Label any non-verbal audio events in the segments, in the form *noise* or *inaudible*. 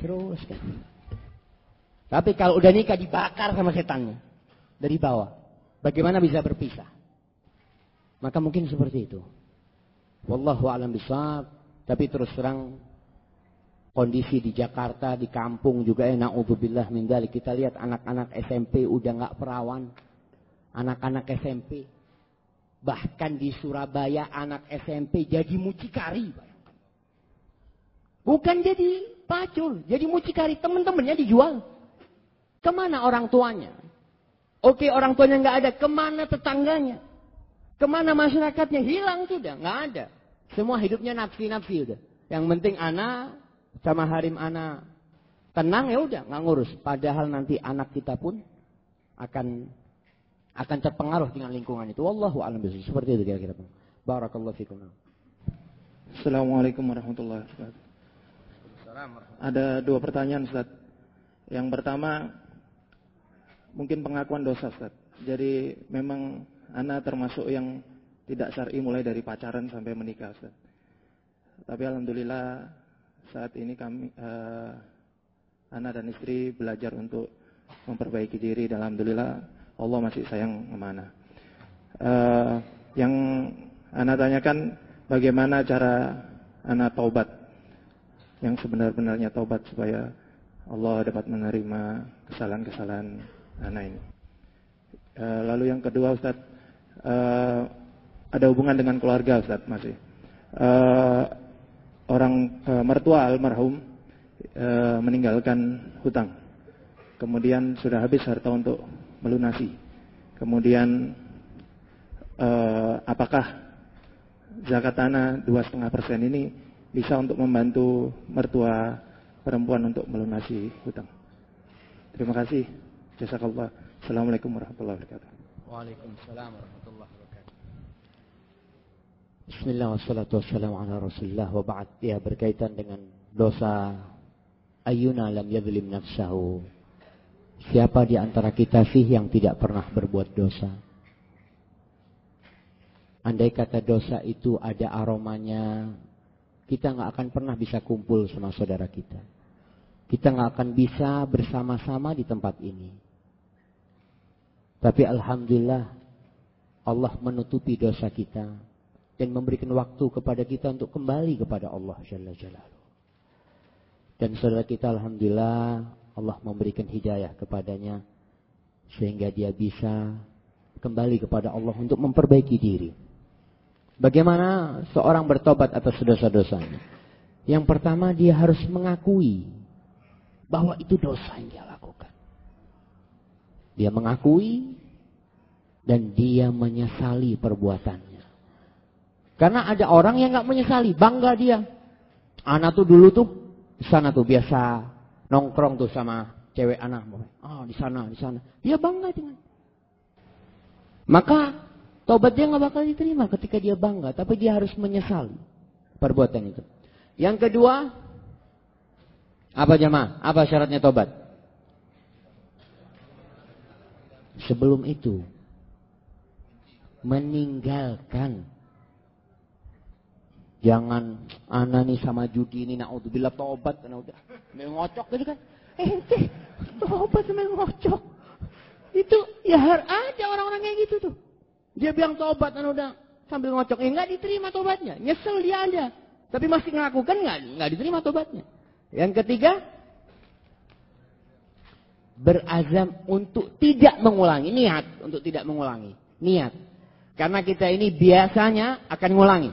Terus kan. Tapi kalau udah nikah dibakar sama setannya. Dari bawah. Bagaimana bisa berpisah? Maka mungkin seperti itu. Wallahu alam bisawab. Tapi terus terang kondisi di Jakarta, di kampung juga ya naudzubillah min dzalik. Kita lihat anak-anak SMP udah nggak perawan. Anak-anak SMP. Bahkan di Surabaya anak SMP jadi mucikari. Bukan jadi pacul, jadi mucikari. Teman-temannya dijual. Ke mana orang tuanya? Oke orang tuanya nggak ada, ke mana tetangganya? Ke mana masyarakatnya? Hilang sudah, nggak ada. Semua hidupnya nafsi-nafsi udah. Yang penting anak sama harim anak tenang ya udah nggak ngurus. Padahal nanti anak kita pun akan akan terpengaruh dengan lingkungan itu. Wallahu a'lam Seperti itu kira-kira. Barakallahu fikum. Assalamualaikum warahmatullahi wabarakatuh. Ada dua pertanyaan Ustaz. Yang pertama mungkin pengakuan dosa Ustaz. Jadi memang Ana termasuk yang tidak syar'i mulai dari pacaran sampai menikah Ustaz. Tapi alhamdulillah saat ini kami uh, Ana dan istri belajar untuk memperbaiki diri dan alhamdulillah Allah masih sayang ke mana. Uh, yang Ana tanyakan bagaimana cara Ana taubat yang sebenar-benarnya taubat supaya Allah dapat menerima kesalahan-kesalahan Ana ini. Uh, lalu yang kedua Ustaz, uh, ada hubungan dengan keluarga Ustaz masih. Uh, orang uh, mertua almarhum uh, meninggalkan hutang. Kemudian sudah habis harta untuk melunasi. Kemudian uh, apakah zakat tanah dua setengah persen ini bisa untuk membantu mertua perempuan untuk melunasi hutang? Terima kasih. Jazakallah. Assalamualaikum warahmatullahi wabarakatuh. Waalaikumsalam warahmatullahi wabarakatuh. Bismillah wassalatu wassalamu ala wa ba'd. Ya berkaitan dengan dosa ayuna lam yadlim nafsahu. Siapa di antara kita sih yang tidak pernah berbuat dosa? Andai kata dosa itu ada aromanya, kita nggak akan pernah bisa kumpul sama saudara kita. Kita nggak akan bisa bersama-sama di tempat ini. Tapi alhamdulillah Allah menutupi dosa kita dan memberikan waktu kepada kita untuk kembali kepada Allah Jalla Jalaluhu. Dan saudara kita alhamdulillah Allah memberikan hidayah kepadanya sehingga dia bisa kembali kepada Allah untuk memperbaiki diri. Bagaimana seorang bertobat atas dosa-dosanya? Yang pertama dia harus mengakui bahwa itu dosa yang dia dia mengakui dan dia menyesali perbuatannya. Karena ada orang yang nggak menyesali, bangga dia. Anak tuh dulu tuh di sana tuh biasa nongkrong tuh sama cewek anak. Oh di sana, di sana. Dia bangga dengan. Maka tobat dia nggak bakal diterima ketika dia bangga, tapi dia harus menyesali perbuatan itu. Yang kedua, apa jemaah? Apa syaratnya tobat? sebelum itu meninggalkan jangan anak nih sama judi ini naudzubillah tobat karena udah mengocok gitu kan ente tobat sama ngocok itu ya ada orang-orang kayak gitu tuh dia bilang tobat kan udah sambil ngocok. Eh nggak diterima tobatnya nyesel dia aja. Tapi masih ngakukan nggak nggak diterima tobatnya yang ketiga berazam untuk tidak mengulangi niat untuk tidak mengulangi niat. Karena kita ini biasanya akan mengulangi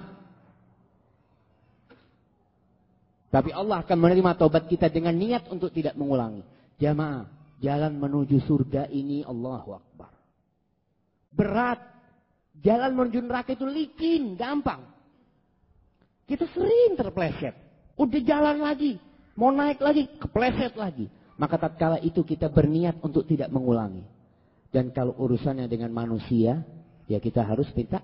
tapi Allah akan menerima tobat kita dengan niat untuk tidak mengulangi. Jamaah jalan menuju surga ini Allahu Akbar. Berat jalan menuju neraka itu licin gampang kita sering terpleset udah jalan lagi mau naik lagi kepleset lagi maka tatkala itu kita berniat untuk tidak mengulangi. Dan kalau urusannya dengan manusia, ya kita harus minta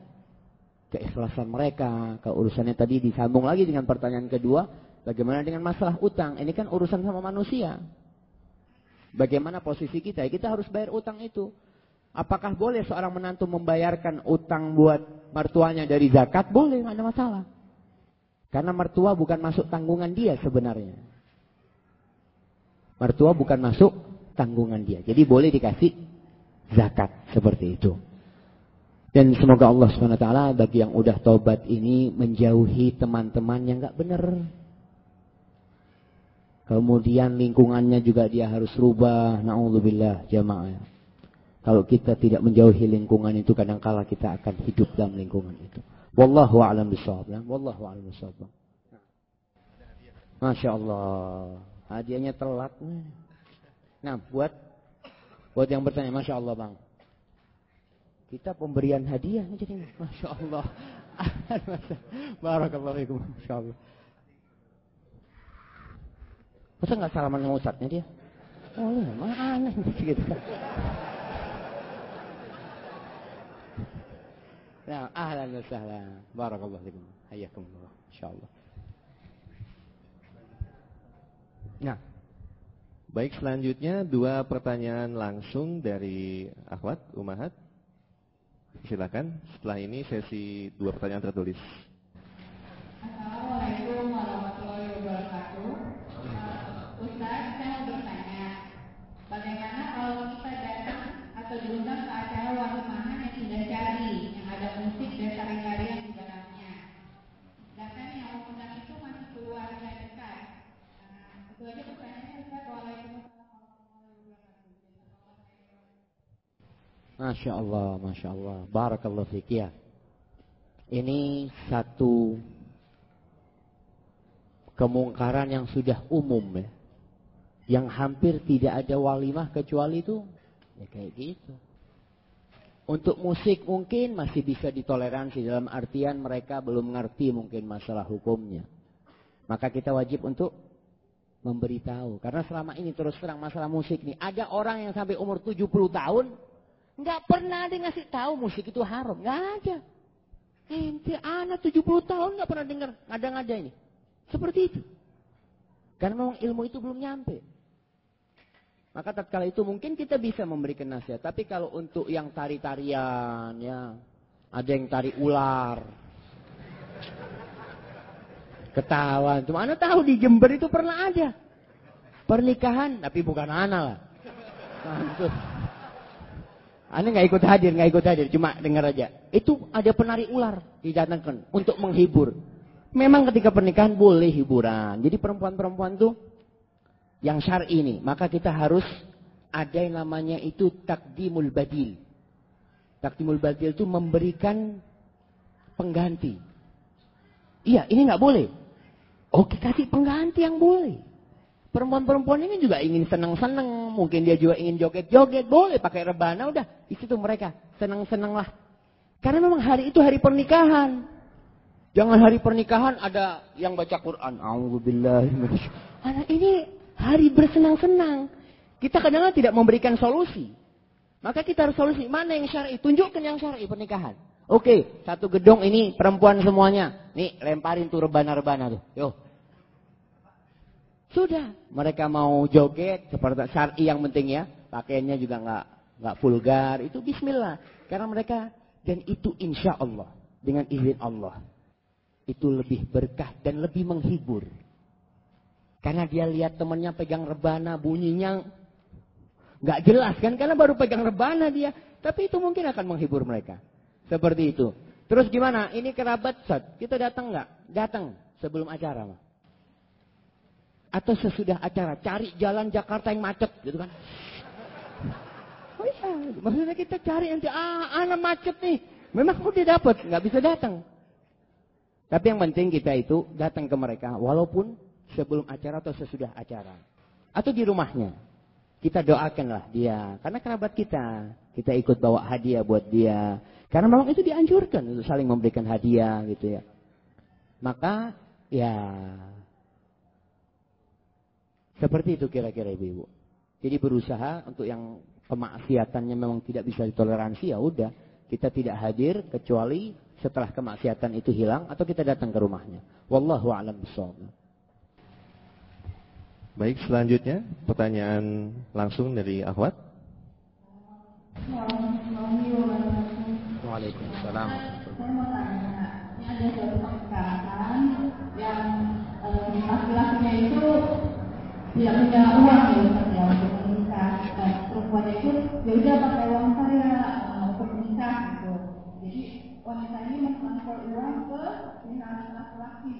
keikhlasan mereka. Kalau urusannya tadi disambung lagi dengan pertanyaan kedua, bagaimana dengan masalah utang? Ini kan urusan sama manusia. Bagaimana posisi kita? Kita harus bayar utang itu. Apakah boleh seorang menantu membayarkan utang buat mertuanya dari zakat? Boleh, nggak ada masalah. Karena mertua bukan masuk tanggungan dia sebenarnya. Mertua bukan masuk tanggungan dia. Jadi boleh dikasih zakat seperti itu. Dan semoga Allah SWT bagi yang udah tobat ini menjauhi teman-teman yang gak benar. Kemudian lingkungannya juga dia harus rubah. Na'udzubillah jamaah. Kalau kita tidak menjauhi lingkungan itu kadang-kala kita akan hidup dalam lingkungan itu. Wallahu a'lam bishawab. Wallahu a'lam bishawab. Masya Allah. Hadiahnya telat. Nah, buat buat yang bertanya, Masya Allah bang. Kita pemberian hadiah jadi Masya Allah. *laughs* Barakallahu fikum. Masya Allah. Masa nggak salaman sama ustadznya dia? Oh iya, mana gitu. Nah, ahlan wa sahlan. Barakallahu fikum. Hayyakumullah. Insyaallah. Nah, baik selanjutnya dua pertanyaan langsung dari akhwat Umahat. Silakan. Setelah ini sesi dua pertanyaan tertulis. Masya Allah, Masya Allah. Barakallahu fiqh ya. Ini satu kemungkaran yang sudah umum ya. Yang hampir tidak ada walimah kecuali itu ya kayak gitu. Untuk musik mungkin masih bisa ditoleransi dalam artian mereka belum mengerti mungkin masalah hukumnya. Maka kita wajib untuk memberitahu. Karena selama ini terus terang masalah musik nih. Ada orang yang sampai umur 70 tahun nggak pernah ada ngasih tahu musik itu haram. Nggak ada. Ente anak 70 tahun nggak pernah dengar ngada-ngada ini. Seperti itu. Karena memang ilmu itu belum nyampe. Maka tatkala itu mungkin kita bisa memberikan nasihat. Tapi kalau untuk yang tari-tarian, ya, ada yang tari ular, ketawa. Cuma anda tahu di Jember itu pernah ada pernikahan, tapi bukan anak lah. Itu. Anda nggak ikut hadir, nggak ikut hadir, cuma dengar aja. Itu ada penari ular didatangkan untuk menghibur. Memang ketika pernikahan boleh hiburan. Jadi perempuan-perempuan tuh yang syar'i ini, maka kita harus ada yang namanya itu takdimul badil. Takdimul badil itu memberikan pengganti. Iya, ini nggak boleh. Oke, kasih pengganti yang boleh. Perempuan-perempuan ini juga ingin senang-senang, mungkin dia juga ingin joget-joget, boleh pakai rebana, udah di situ mereka senang-senang lah. Karena memang hari itu hari pernikahan. Jangan hari pernikahan ada yang baca Quran. Alhamdulillah. Ini hari bersenang-senang. Kita kadang-kadang tidak memberikan solusi. Maka kita harus solusi. Mana yang syar'i? Tunjukkan yang syar'i pernikahan. Oke, satu gedung ini perempuan semuanya. Nih, lemparin tuh rebana-rebana tuh. Yo. Sudah, mereka mau joget seperti syar'i yang penting ya. Pakaiannya juga nggak nggak vulgar. Itu bismillah. Karena mereka dan itu insya Allah dengan izin Allah itu lebih berkah dan lebih menghibur. Karena dia lihat temannya pegang rebana bunyinya nggak jelas kan karena baru pegang rebana dia. Tapi itu mungkin akan menghibur mereka. Seperti itu. Terus gimana? Ini kerabat Sat. Kita datang nggak? Datang sebelum acara. Mah. Atau sesudah acara. Cari jalan Jakarta yang macet gitu kan. Oh iya, maksudnya kita cari nanti ah anak macet nih. Memang udah dapat, nggak bisa datang. Tapi yang penting kita itu datang ke mereka walaupun sebelum acara atau sesudah acara. Atau di rumahnya. Kita doakanlah dia. Karena kerabat kita. Kita ikut bawa hadiah buat dia. Karena memang itu dianjurkan untuk saling memberikan hadiah gitu ya. Maka ya seperti itu kira-kira ibu-ibu. Jadi berusaha untuk yang kemaksiatannya memang tidak bisa ditoleransi ya udah kita tidak hadir kecuali setelah kemaksiatan itu hilang atau kita datang ke rumahnya. Wallahu a'lam bishawab. Baik, selanjutnya pertanyaan langsung dari Ahwat. Saya mau tanya, Ini ada suatu perkerasan yang laki-lakinya itu tidak punya uang ya Ustaz ya untuk menikah dan perempuannya itu ya udah pakai uang saya untuk menikah gitu. Jadi wanita ini mentransfer uang ke misalnya laki-laki.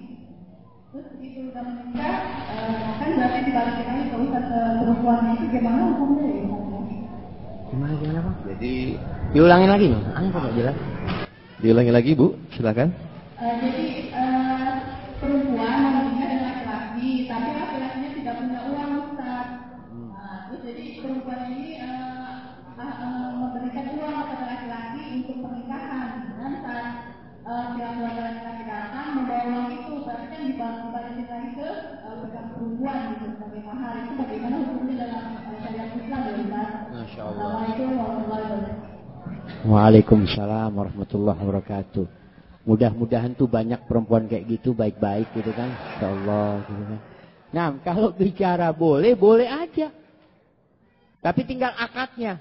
Terus itu udah menikah, eh, kan berarti dibalikin lagi ke Ustaz ke eh, perempuannya itu gimana hukumnya ya Gimana gimana pak? Jadi Diulangin lagi nih, aneh kok jelas. diulangi lagi Bu, silakan. Uh, jadi uh, perempuan menikah dengan laki-laki, tapi laki-lakinya tidak punya uang Ustaz. Nah, terus jadi perempuan ini uh, uh, uh, memberikan uang kepada laki-laki untuk pernikahan. Dan saat uh, si laki-laki laki-laki datang membawa uang itu, berarti kan dibal- dibalikin lagi ke uh, perempuan gitu sebagai mahar. Itu bagaimana hukumnya dalam uh, syariat Islam ya? Masya Allah. Waalaikumsalam warahmatullahi wabarakatuh. Mudah-mudahan tuh banyak perempuan kayak gitu baik-baik gitu kan. Insya Allah gitu kan. Nah kalau bicara boleh, boleh aja. Tapi tinggal akadnya.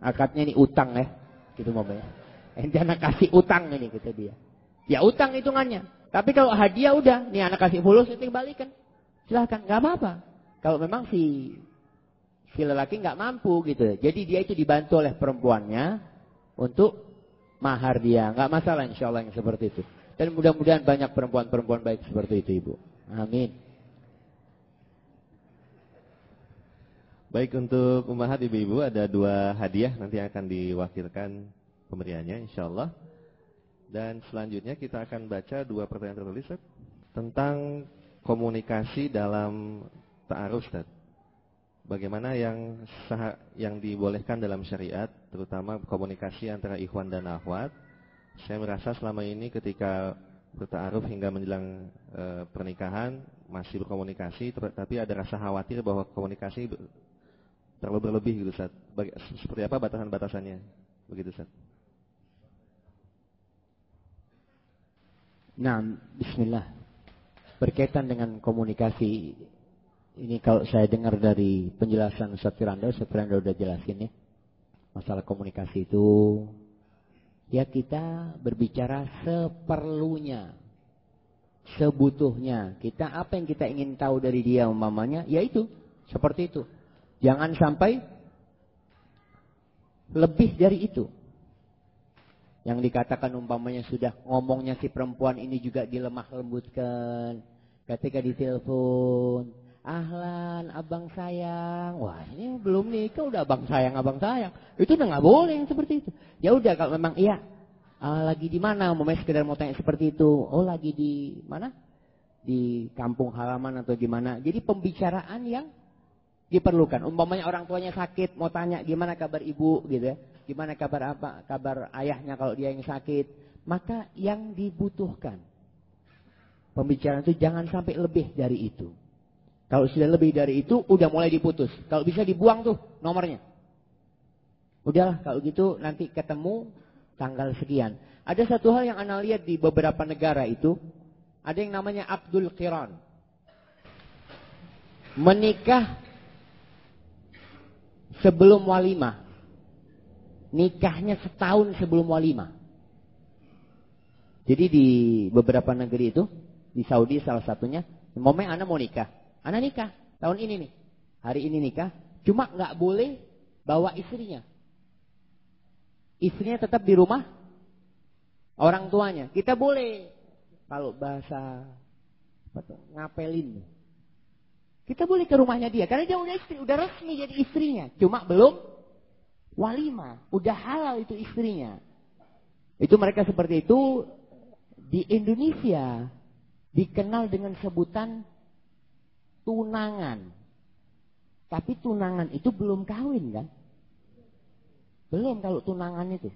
Akadnya ini utang ya. Gitu mau ya. Ente anak kasih utang ini kata dia. Ya utang hitungannya. Tapi kalau hadiah udah, nih anak kasih fulus itu balikan. Silahkan, nggak apa-apa. Kalau memang si si lelaki nggak mampu gitu. Jadi dia itu dibantu oleh perempuannya untuk mahar dia. Nggak masalah insya Allah yang seperti itu. Dan mudah-mudahan banyak perempuan-perempuan baik seperti itu ibu. Amin. Baik untuk ummahat ibu-ibu ada dua hadiah nanti akan diwakilkan pemberiannya insya Allah. Dan selanjutnya kita akan baca dua pertanyaan tertulis tentang komunikasi dalam ta'aruf Ustaz. Bagaimana yang sah, yang dibolehkan dalam syariat, terutama komunikasi antara ikhwan dan akhwat. Saya merasa selama ini ketika bertaaruf hingga menjelang e, pernikahan masih berkomunikasi, tapi ada rasa khawatir bahwa komunikasi terlalu berlebih gitu Ustaz. Baga- seperti apa batasan-batasannya? Begitu Ustaz. Nah, Bismillah. Berkaitan dengan komunikasi ini kalau saya dengar dari penjelasan Ustaz Firanda udah jelasin ya. Masalah komunikasi itu ya kita berbicara seperlunya. Sebutuhnya. Kita apa yang kita ingin tahu dari dia umpamanya, ya itu. Seperti itu. Jangan sampai lebih dari itu. Yang dikatakan umpamanya sudah ngomongnya si perempuan ini juga dilemah lembutkan. Ketika ditelepon, ahlan abang sayang. Wah ini belum nikah udah abang sayang abang sayang. Itu udah nggak boleh yang seperti itu. Ya udah kalau memang iya. ah, lagi di mana? Mau sekedar mau tanya seperti itu. Oh lagi di mana? Di kampung halaman atau gimana. Jadi pembicaraan yang diperlukan. Umpamanya orang tuanya sakit, mau tanya gimana kabar ibu gitu ya. Gimana kabar apa? Kabar ayahnya kalau dia yang sakit. Maka yang dibutuhkan. Pembicaraan itu jangan sampai lebih dari itu. Kalau sudah lebih dari itu, udah mulai diputus. Kalau bisa dibuang tuh nomornya. Udahlah, kalau gitu nanti ketemu tanggal sekian. Ada satu hal yang Anda lihat di beberapa negara itu, ada yang namanya Abdul Qiran. Menikah sebelum walimah. Nikahnya setahun sebelum walimah. Jadi di beberapa negeri itu, di Saudi salah satunya, momen anak mau nikah. Anak nikah, tahun ini nih. Hari ini nikah, cuma nggak boleh bawa istrinya. Istrinya tetap di rumah orang tuanya. Kita boleh kalau bahasa tuh, ngapelin. Kita boleh ke rumahnya dia karena dia udah istri, udah resmi jadi istrinya. Cuma belum walimah, udah halal itu istrinya. Itu mereka seperti itu di Indonesia dikenal dengan sebutan tunangan. Tapi tunangan itu belum kawin kan? Belum kalau tunangan itu.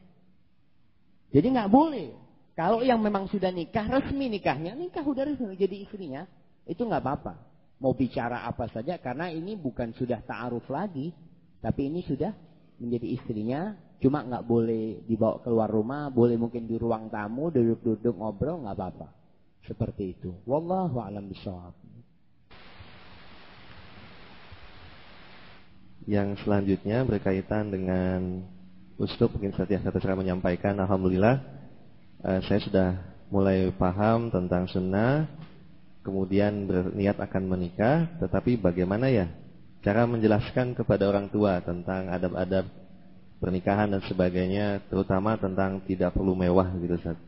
Jadi nggak boleh. Kalau yang memang sudah nikah resmi nikahnya, nikah udah resmi jadi istrinya, itu nggak apa-apa. Mau bicara apa saja karena ini bukan sudah ta'aruf lagi, tapi ini sudah menjadi istrinya. Cuma nggak boleh dibawa keluar rumah, boleh mungkin di ruang tamu duduk-duduk ngobrol nggak apa-apa. Seperti itu. Wallahu a'lam bishawab. Yang selanjutnya berkaitan dengan Ustaz mungkin setia kata saya menyampaikan Alhamdulillah eh, saya sudah mulai paham tentang sunnah kemudian berniat akan menikah tetapi bagaimana ya cara menjelaskan kepada orang tua tentang adab-adab pernikahan dan sebagainya, terutama tentang tidak perlu mewah gitu Ustaz.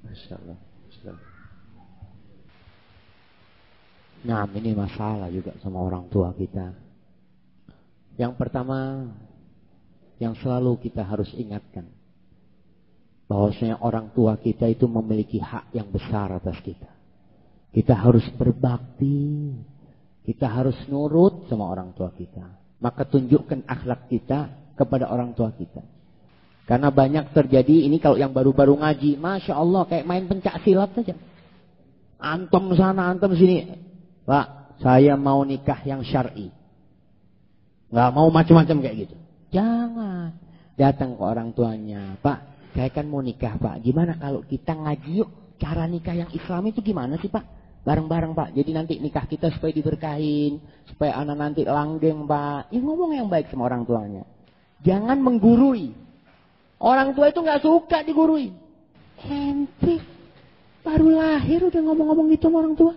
Masya Allah. Nah, ini masalah juga sama orang tua kita. Yang pertama, yang selalu kita harus ingatkan. Bahwasanya orang tua kita itu memiliki hak yang besar atas kita. Kita harus berbakti. Kita harus nurut sama orang tua kita. Maka tunjukkan akhlak kita kepada orang tua kita. Karena banyak terjadi ini kalau yang baru-baru ngaji. Masya Allah kayak main pencak silat saja. Antum sana, antum sini. Pak, saya mau nikah yang syar'i. Nggak mau macam-macam kayak gitu. Jangan. Datang ke orang tuanya. Pak, saya kan mau nikah pak. Gimana kalau kita ngaji yuk. Cara nikah yang Islam itu gimana sih pak? Bareng-bareng pak. Jadi nanti nikah kita supaya diberkahin. Supaya anak nanti langgeng pak. Ya ngomong yang baik sama orang tuanya. Jangan menggurui. Orang tua itu nggak suka digurui. Ente baru lahir udah ngomong-ngomong gitu sama orang tua.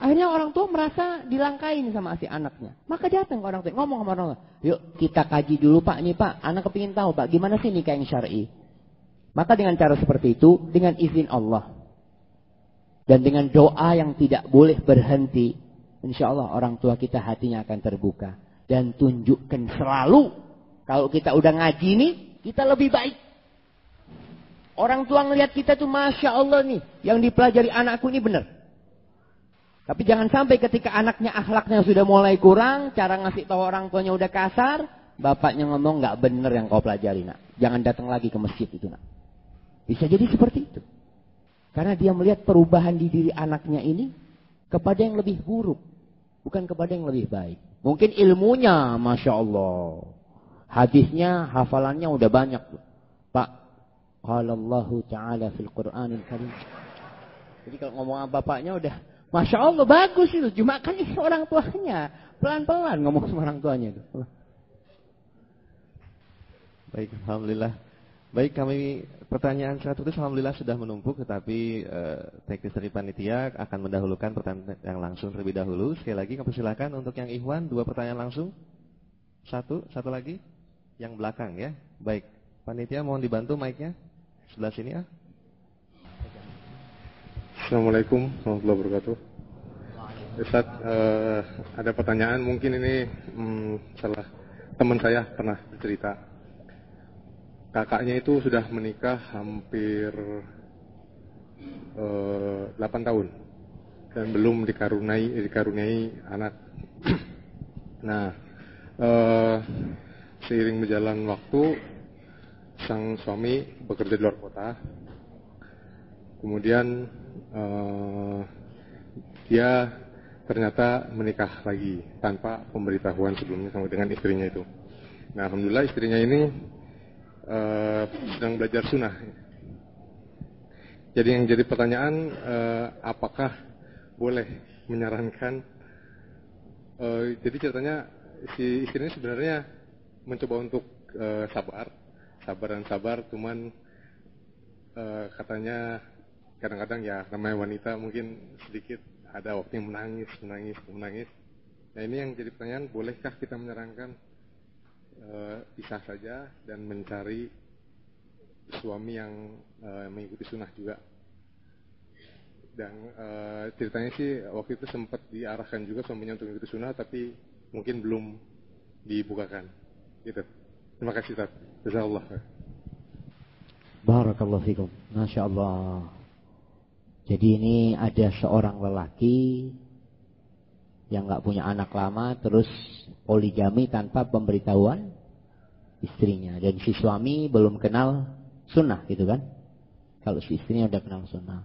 Akhirnya orang tua merasa dilangkain sama si anaknya. Maka datang ke orang tua, ngomong sama orang tua. Yuk kita kaji dulu pak, nih pak, anak kepingin tahu pak, gimana sih nikah yang syar'i? Maka dengan cara seperti itu, dengan izin Allah. Dan dengan doa yang tidak boleh berhenti. Insya Allah orang tua kita hatinya akan terbuka. Dan tunjukkan selalu. Kalau kita udah ngaji nih, kita lebih baik. Orang tua ngelihat kita tuh Masya Allah nih. Yang dipelajari anakku ini benar. Tapi jangan sampai ketika anaknya akhlaknya sudah mulai kurang, cara ngasih tahu orang tuanya udah kasar, bapaknya ngomong nggak bener yang kau pelajari nak. Jangan datang lagi ke masjid itu nak. Bisa jadi seperti itu. Karena dia melihat perubahan di diri anaknya ini kepada yang lebih buruk. Bukan kepada yang lebih baik. Mungkin ilmunya, Masya Allah. Hadisnya, hafalannya udah banyak. Pak, kalau Allah Ta'ala fil Qur'anil Karim. Jadi kalau ngomong sama bapaknya udah Masya Allah bagus itu. Cuma kan ini orang tuanya. Pelan-pelan ngomong sama orang tuanya itu. Baik, Alhamdulillah. Baik, kami pertanyaan satu itu Alhamdulillah sudah menumpuk. Tetapi eh, teknis dari panitia akan mendahulukan pertanyaan yang langsung terlebih dahulu. Sekali lagi kami silakan untuk yang Ikhwan. Dua pertanyaan langsung. Satu, satu lagi. Yang belakang ya. Baik, panitia mohon dibantu mic-nya. Sebelah sini ya. Assalamualaikum warahmatullahi wabarakatuh. Ustaz, uh, ada pertanyaan mungkin ini um, salah teman saya pernah bercerita. Kakaknya itu sudah menikah hampir uh, eh, 8 tahun dan belum dikaruniai dikaruniai anak. *clears throat* nah, uh, seiring berjalan waktu sang suami bekerja di luar kota. Kemudian uh, dia ternyata menikah lagi tanpa pemberitahuan sebelumnya sama dengan istrinya itu. Nah, alhamdulillah istrinya ini uh, sedang belajar sunnah. Jadi yang jadi pertanyaan, uh, apakah boleh menyarankan? Uh, jadi ceritanya si istrinya sebenarnya mencoba untuk uh, sabar, sabar dan sabar, cuman uh, katanya kadang-kadang ya namanya wanita mungkin sedikit ada waktu yang menangis, menangis, menangis. Nah ini yang jadi pertanyaan, bolehkah kita menyarankan e, pisah saja dan mencari suami yang e, mengikuti sunnah juga? Dan e, ceritanya sih waktu itu sempat diarahkan juga suaminya untuk mengikuti sunnah, tapi mungkin belum dibukakan. Gitu. Terima kasih Ustaz. Jazakallah. Barakallahu fikum. Masya Allah. Jadi ini ada seorang lelaki yang nggak punya anak lama terus poligami tanpa pemberitahuan istrinya. Dan si suami belum kenal sunnah gitu kan? Kalau si istrinya udah kenal sunnah.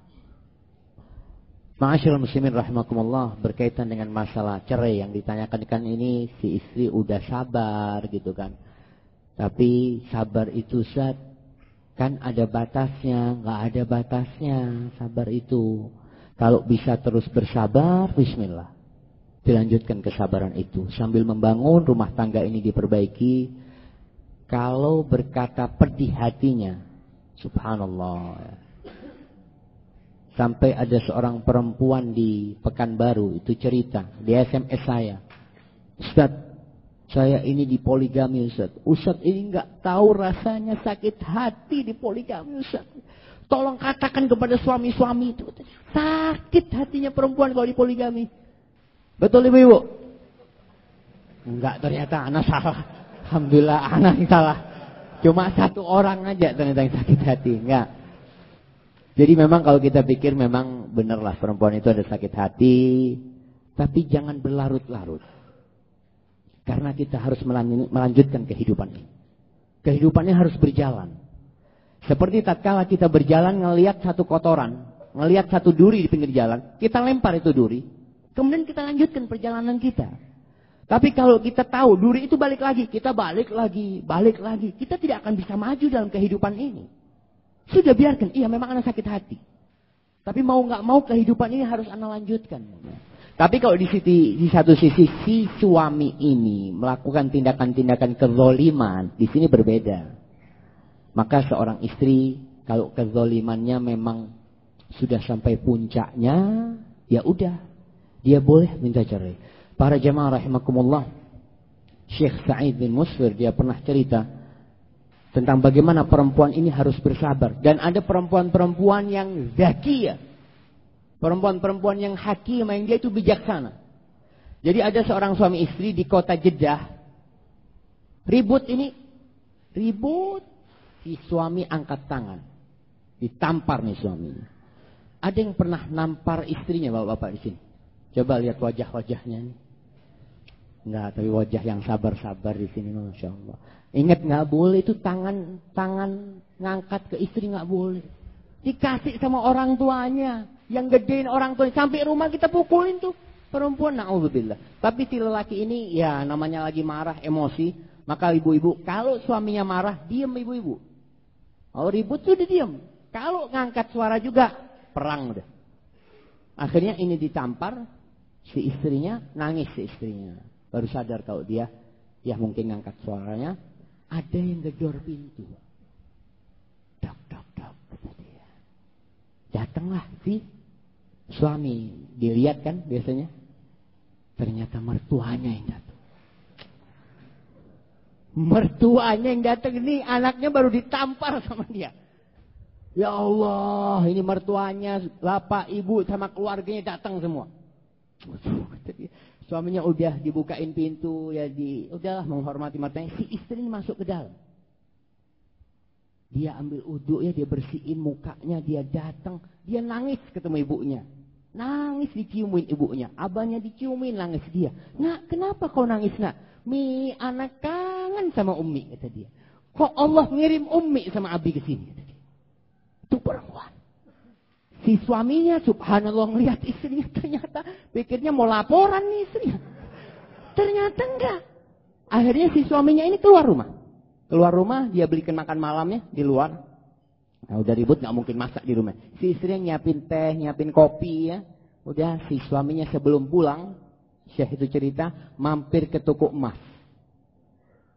Ma'asyiral muslimin rahimakumullah berkaitan dengan masalah cerai yang ditanyakan kan ini si istri udah sabar gitu kan? Tapi sabar itu saat Kan ada batasnya, nggak ada batasnya sabar itu. Kalau bisa terus bersabar, bismillah. Dilanjutkan kesabaran itu. Sambil membangun rumah tangga ini diperbaiki. Kalau berkata pedih hatinya, subhanallah. Sampai ada seorang perempuan di Pekanbaru itu cerita di SMS saya. Ustaz, saya ini di poligami Ustaz. Ustaz ini nggak tahu rasanya sakit hati di poligami Ustaz. Tolong katakan kepada suami-suami itu. Sakit hatinya perempuan kalau di poligami. Betul ibu ibu? Enggak ternyata anak salah. Alhamdulillah anak yang salah. Cuma satu orang aja ternyata yang sakit hati. Enggak. Jadi memang kalau kita pikir memang benarlah perempuan itu ada sakit hati. Tapi jangan berlarut-larut. Karena kita harus melanjutkan kehidupan ini. Kehidupannya harus berjalan. Seperti tatkala kita berjalan ngelihat satu kotoran, ngelihat satu duri di pinggir jalan, kita lempar itu duri, kemudian kita lanjutkan perjalanan kita. Tapi kalau kita tahu duri itu balik lagi, kita balik lagi, balik lagi, kita tidak akan bisa maju dalam kehidupan ini. Sudah biarkan, iya memang anak sakit hati. Tapi mau nggak mau kehidupan ini harus anak lanjutkan. Tapi kalau di, sisi, di satu sisi si suami ini melakukan tindakan-tindakan kezoliman, di sini berbeda. Maka seorang istri kalau kezolimannya memang sudah sampai puncaknya, ya udah, dia boleh minta cerai. Para jemaah rahimakumullah, Syekh Sa'id bin Musfir dia pernah cerita tentang bagaimana perempuan ini harus bersabar dan ada perempuan-perempuan yang zakiyah Perempuan-perempuan yang hakim, yang dia itu bijaksana. Jadi ada seorang suami istri di kota Jeddah. Ribut ini. Ribut. Si suami angkat tangan. Ditampar nih suaminya. Ada yang pernah nampar istrinya bapak-bapak di sini. Coba lihat wajah-wajahnya nih. Enggak, tapi wajah yang sabar-sabar di sini, masya Allah. Ingat nggak boleh itu tangan tangan ngangkat ke istri nggak boleh. Dikasih sama orang tuanya yang gedein orang tua sampai rumah kita pukulin tuh perempuan naudzubillah. Tapi si lelaki ini ya namanya lagi marah, emosi, maka ibu-ibu kalau suaminya marah, diam ibu-ibu. Kalau ribut tuh dia diam. Kalau ngangkat suara juga perang udah. Akhirnya ini ditampar si istrinya, nangis si istrinya. Baru sadar kalau dia ya mungkin ngangkat suaranya, ada yang gedor pintu. Dok, dok, dok, Datanglah si suami dilihat kan biasanya? Ternyata mertuanya yang datang. Mertuanya yang datang ini anaknya baru ditampar sama dia. Ya Allah ini mertuanya bapak ibu sama keluarganya datang semua. Suaminya udah dibukain pintu ya di udahlah menghormati mertuanya. Si istri masuk ke dalam. Dia ambil uduk ya, dia bersihin mukanya, dia datang, dia nangis ketemu ibunya. Nangis diciumin ibunya. Abahnya diciumin, nangis dia. Nak, kenapa kau nangis nak? Mi, anak kangen sama Umi, kata dia. Kok Allah ngirim Umi sama Abi ke sini? Itu perempuan. Si suaminya subhanallah ngeliat istrinya ternyata pikirnya mau laporan nih istrinya. Ternyata enggak. Akhirnya si suaminya ini keluar rumah. Keluar rumah, dia belikan makan malamnya di luar. Nah, udah ribut nggak mungkin masak di rumah. Si istri yang nyiapin teh, nyiapin kopi ya. Udah si suaminya sebelum pulang, Syekh itu cerita, mampir ke toko emas.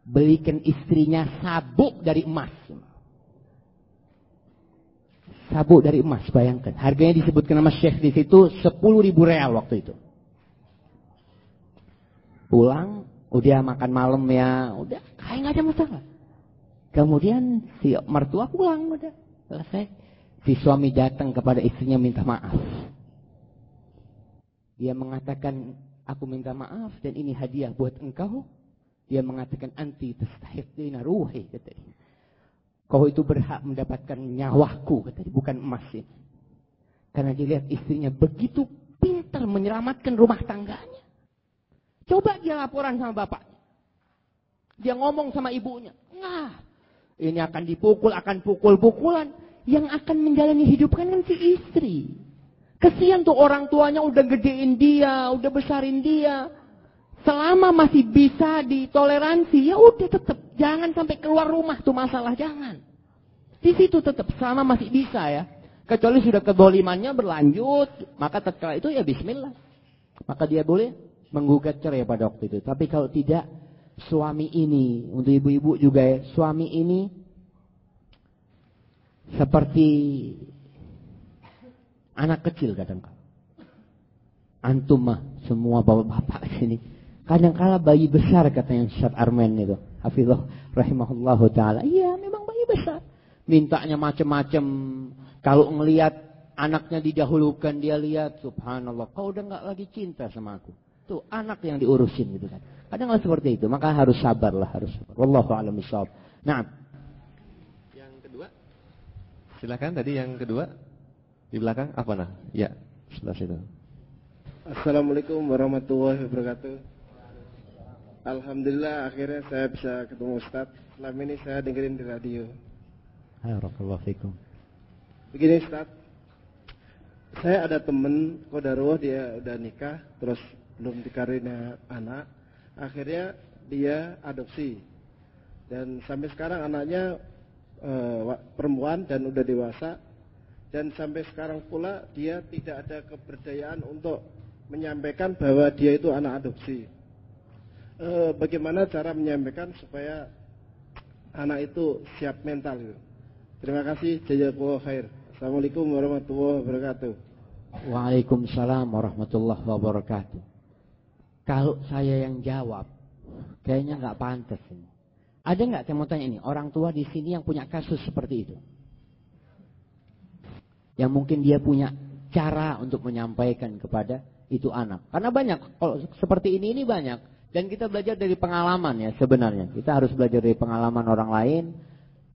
Belikan istrinya sabuk dari emas. Sabuk dari emas, bayangkan. Harganya disebutkan nama Syekh di situ 10 ribu real waktu itu. Pulang, udah makan malam ya, udah kayak nggak ada masalah. Kemudian si mertua pulang udah selesai. Si suami datang kepada istrinya minta maaf. Dia mengatakan, aku minta maaf dan ini hadiah buat engkau. Dia mengatakan, anti tastahiqina ruhi. Kata dia. Kau itu berhak mendapatkan nyawaku, kata dia, bukan emas ini. Karena dia lihat istrinya begitu pintar menyelamatkan rumah tangganya. Coba dia laporan sama bapaknya. Dia ngomong sama ibunya. Nah, ini akan dipukul, akan pukul-pukulan. Yang akan menjalani hidup kan, kan si istri. Kesian tuh orang tuanya udah gedein dia, udah besarin dia. Selama masih bisa ditoleransi, ya udah tetap. Jangan sampai keluar rumah tuh masalah, jangan. Di situ tetap selama masih bisa ya. Kecuali sudah kedolimannya berlanjut, maka tatkala itu ya bismillah. Maka dia boleh menggugat cerai pada waktu itu. Tapi kalau tidak, suami ini, untuk ibu-ibu juga ya, suami ini seperti Anak kecil kadang kala. Antum mah semua bapak-bapak sini. Kadang kala bayi besar katanya Ustaz Armen itu. Hafizah rahimahullahu taala. Iya, memang bayi besar. Mintanya macam-macam. Kalau ngelihat anaknya didahulukan dia lihat subhanallah kau udah nggak lagi cinta sama aku. Tuh anak yang diurusin gitu kan. Kadang seperti itu, maka harus sabar lah, harus sabar. Wallahu a'lam bishawab. Nah. Yang kedua? Silakan tadi yang kedua. Di belakang apa nah? Ya, sebelah situ. Assalamualaikum warahmatullahi wabarakatuh. Alhamdulillah akhirnya saya bisa ketemu Ustaz. Selama ini saya dengerin di radio. Barakallahu fikum. Begini Ustaz. Saya ada temen kodarwo dia udah nikah terus belum dikarenakan anak. Akhirnya dia adopsi. Dan sampai sekarang anaknya uh, perempuan dan udah dewasa dan sampai sekarang pula dia tidak ada kepercayaan untuk menyampaikan bahwa dia itu anak adopsi. E, bagaimana cara menyampaikan supaya anak itu siap mental itu? Terima kasih. Jazakallahu khair. Assalamualaikum warahmatullahi wabarakatuh. Waalaikumsalam warahmatullahi wabarakatuh. Kalau saya yang jawab, kayaknya nggak pantas ini. Ada nggak saya mau tanya ini orang tua di sini yang punya kasus seperti itu? Yang mungkin dia punya cara untuk menyampaikan kepada itu anak. Karena banyak, kalau seperti ini ini banyak. Dan kita belajar dari pengalaman ya sebenarnya. Kita harus belajar dari pengalaman orang lain.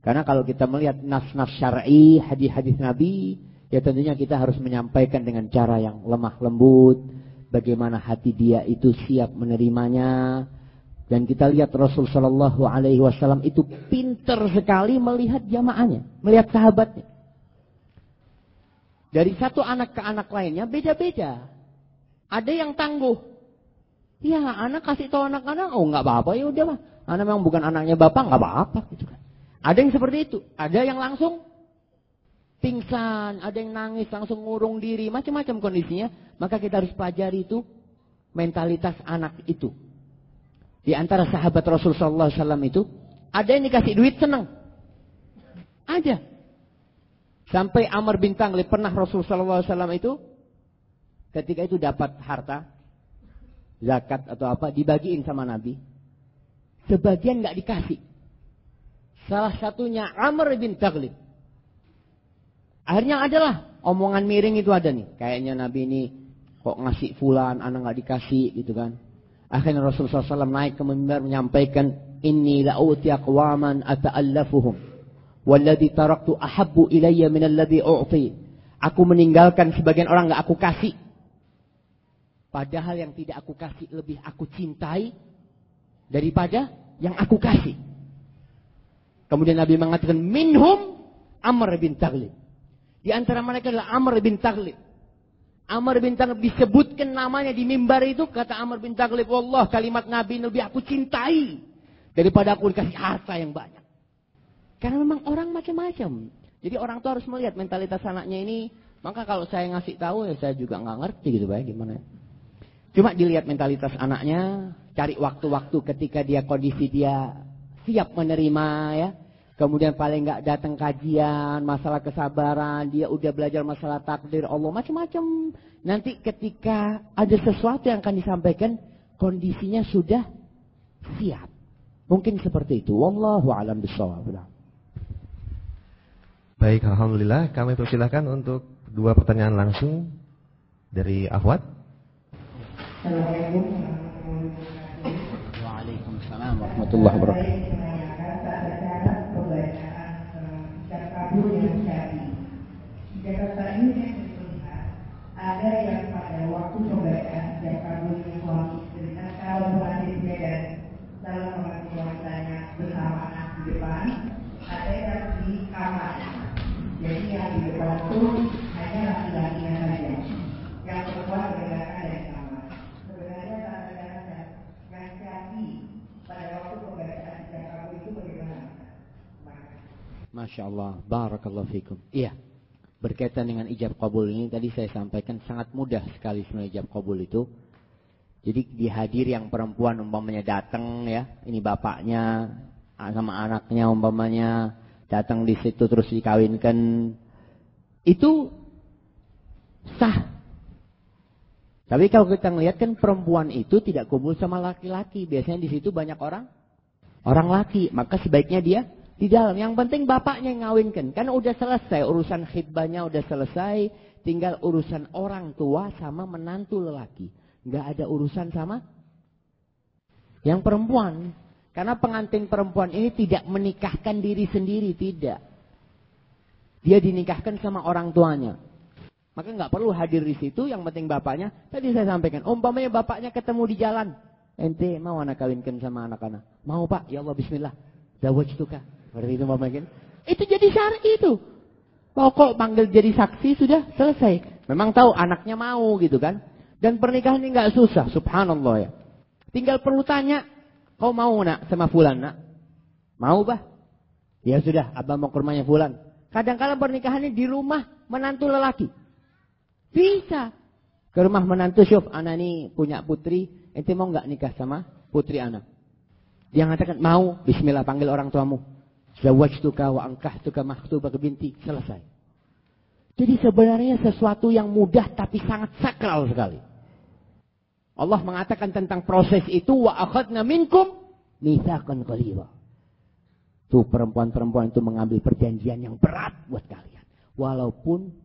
Karena kalau kita melihat nas-nas syar'i, hadis-hadis Nabi, ya tentunya kita harus menyampaikan dengan cara yang lemah lembut, bagaimana hati dia itu siap menerimanya. Dan kita lihat Rasul Shallallahu Alaihi Wasallam itu pinter sekali melihat jamaahnya, melihat sahabatnya. Dari satu anak ke anak lainnya beda-beda. Ada yang tangguh. Ya, anak kasih tahu anak-anak, oh nggak apa-apa ya udah mah. Anak memang bukan anaknya bapak, nggak apa-apa gitu kan. Ada yang seperti itu, ada yang langsung pingsan, ada yang nangis, langsung ngurung diri, macam-macam kondisinya. Maka kita harus pelajari itu mentalitas anak itu. Di antara sahabat Rasulullah SAW itu, ada yang dikasih duit senang. Ada. Sampai Amr bin Tanglib pernah Rasulullah SAW itu ketika itu dapat harta, zakat atau apa, dibagiin sama Nabi. Sebagian nggak dikasih. Salah satunya Amr bin Taglib. Akhirnya adalah omongan miring itu ada nih. Kayaknya Nabi ini kok ngasih fulan, anak nggak dikasih gitu kan. Akhirnya Rasulullah SAW naik ke mimbar menyampaikan, Inni la'uti aqwaman ata'allafuhum. Walladhi taraktu ahabbu ilayya min alladhi u'ti. Aku meninggalkan sebagian orang gak aku kasih. Padahal yang tidak aku kasih lebih aku cintai daripada yang aku kasih. Kemudian Nabi mengatakan minhum Amr bin Taglib. Di antara mereka adalah Amr bin Taglib. Amr bin Taglib disebutkan namanya di mimbar itu kata Amr bin Taglib, "Allah, kalimat Nabi lebih aku cintai daripada aku dikasih harta yang banyak." Karena memang orang macam-macam. Jadi orang tua harus melihat mentalitas anaknya ini. Maka kalau saya ngasih tahu ya saya juga nggak ngerti gitu baik gimana. Cuma dilihat mentalitas anaknya, cari waktu-waktu ketika dia kondisi dia siap menerima ya. Kemudian paling nggak datang kajian, masalah kesabaran, dia udah belajar masalah takdir Allah, macam-macam. Nanti ketika ada sesuatu yang akan disampaikan, kondisinya sudah siap. Mungkin seperti itu. Wallahu a'lam bishawab. Baik, Alhamdulillah. Kami persilahkan untuk dua pertanyaan langsung dari Ahwat. Assalamualaikum Waalaikumsalam warahmatullahi wabarakatuh. Jakarta ini yang melihat ada yang pada waktu pembacaan sejak kabur suami istri. Kalau mengambil dan dalam mengambil wanitanya bersamaan di depan ada yang di kamar. Jadi yang di depan itu hanya laki-lakinya saja. Yang perempuan bergerakkan dari kamar. Sebenarnya tanda tanda yang kaki pada waktu pembacaan di kabur itu bagaimana? Masya Allah, Barakallahu fikum. Iya, berkaitan dengan ijab kabul ini tadi saya sampaikan sangat mudah sekali sebenarnya ijab kabul itu. Jadi dihadir yang perempuan umpamanya datang ya, ini bapaknya sama anaknya umpamanya datang di situ terus dikawinkan itu Sah. Tapi kalau kita ngelihat kan perempuan itu tidak kumpul sama laki-laki. Biasanya di situ banyak orang orang laki, maka sebaiknya dia di dalam. Yang penting bapaknya ngawinkan. Kan udah selesai urusan khidbahnya udah selesai, tinggal urusan orang tua sama menantu lelaki. Nggak ada urusan sama yang perempuan. Karena pengantin perempuan ini tidak menikahkan diri sendiri, tidak. Dia dinikahkan sama orang tuanya. Maka nggak perlu hadir di situ, yang penting bapaknya. Tadi saya sampaikan, umpamanya bapaknya ketemu di jalan. Ente mau anak kawinkan sama anak-anak? Mau pak, ya Allah bismillah. Zawajtuka. Seperti itu kan. Itu jadi syar'i itu. Pokok panggil jadi saksi sudah selesai. Memang tahu anaknya mau gitu kan. Dan pernikahan ini nggak susah, subhanallah ya. Tinggal perlu tanya, kau mau nak sama fulan nak? Mau bah? Ya sudah, abang mau ke rumahnya fulan. Kadang-kadang pernikahan ini di rumah menantu lelaki. Bisa. Ke rumah menantu, syuf, anak ini punya putri, ente mau nggak nikah sama putri anak? Dia mengatakan, mau, bismillah panggil orang tuamu. Zawajtuka wa angkahtuka mahtubaka binti. Selesai. Jadi sebenarnya sesuatu yang mudah tapi sangat sakral sekali. Allah mengatakan tentang proses itu wa akhadna minkum mitsaqan ghalidha. Tuh perempuan-perempuan itu mengambil perjanjian yang berat buat kalian. Walaupun